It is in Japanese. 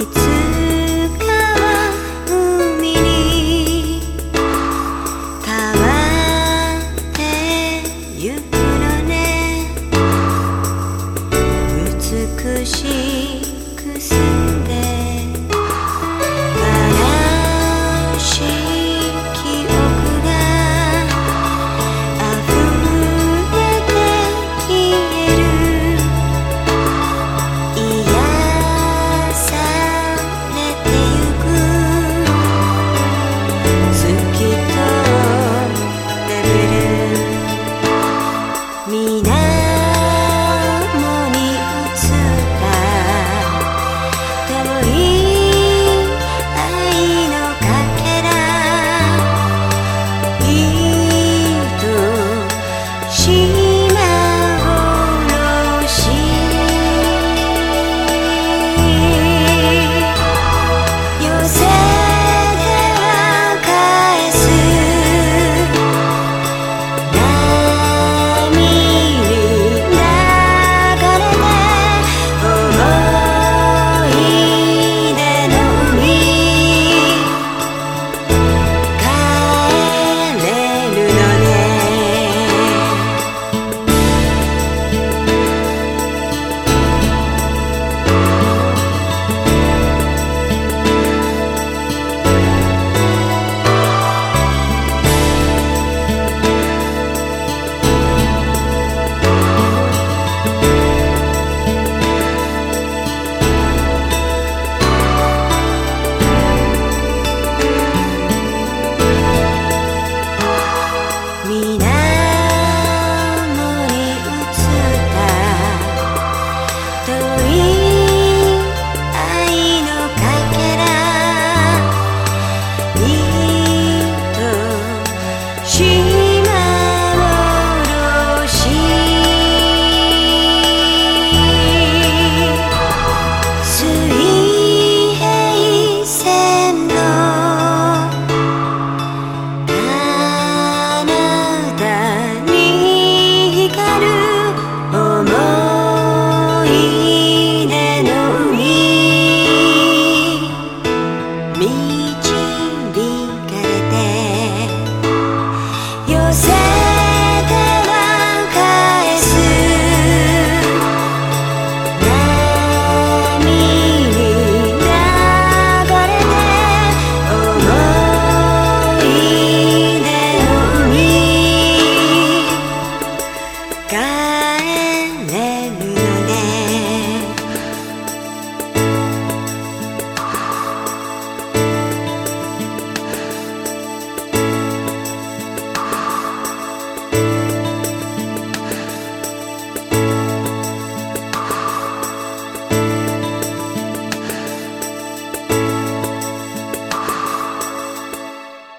美しくしい